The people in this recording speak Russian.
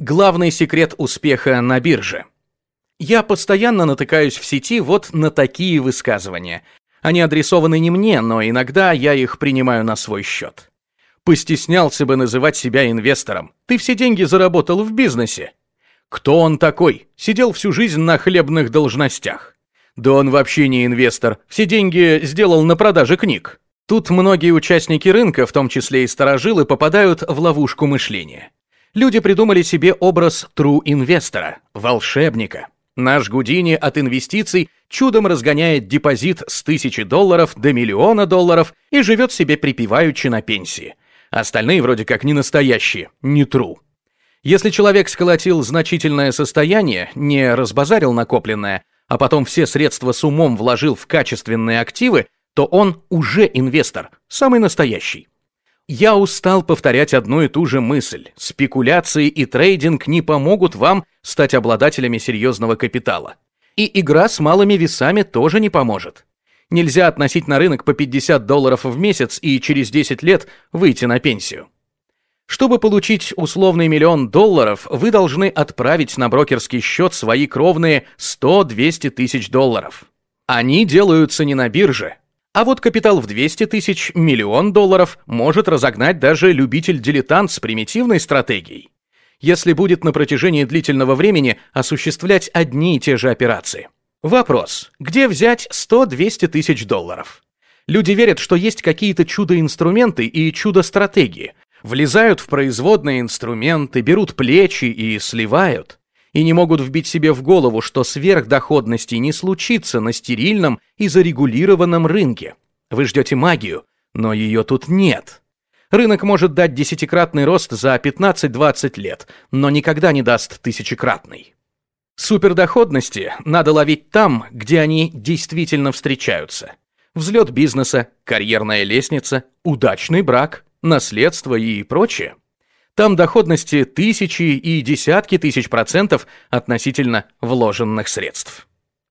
Главный секрет успеха на бирже. Я постоянно натыкаюсь в сети вот на такие высказывания. Они адресованы не мне, но иногда я их принимаю на свой счет. Постеснялся бы называть себя инвестором. Ты все деньги заработал в бизнесе. Кто он такой? Сидел всю жизнь на хлебных должностях. Да он вообще не инвестор, все деньги сделал на продаже книг. Тут многие участники рынка, в том числе и старожилы, попадают в ловушку мышления. Люди придумали себе образ true-инвестора, волшебника. Наш Гудини от инвестиций чудом разгоняет депозит с тысячи долларов до миллиона долларов и живет себе припеваючи на пенсии. Остальные вроде как не настоящие, не true. Если человек сколотил значительное состояние, не разбазарил накопленное, а потом все средства с умом вложил в качественные активы, то он уже инвестор, самый настоящий. Я устал повторять одну и ту же мысль. Спекуляции и трейдинг не помогут вам стать обладателями серьезного капитала. И игра с малыми весами тоже не поможет. Нельзя относить на рынок по 50 долларов в месяц и через 10 лет выйти на пенсию. Чтобы получить условный миллион долларов, вы должны отправить на брокерский счет свои кровные 100-200 тысяч долларов. Они делаются не на бирже, а вот капитал в 200 тысяч, миллион долларов может разогнать даже любитель-дилетант с примитивной стратегией. Если будет на протяжении длительного времени осуществлять одни и те же операции. Вопрос. Где взять 100-200 тысяч долларов? Люди верят, что есть какие-то чудо-инструменты и чудо-стратегии. Влезают в производные инструменты, берут плечи и сливают и не могут вбить себе в голову, что сверхдоходности не случится на стерильном и зарегулированном рынке. Вы ждете магию, но ее тут нет. Рынок может дать десятикратный рост за 15-20 лет, но никогда не даст тысячекратный. Супердоходности надо ловить там, где они действительно встречаются. Взлет бизнеса, карьерная лестница, удачный брак, наследство и прочее. Там доходности тысячи и десятки тысяч процентов относительно вложенных средств.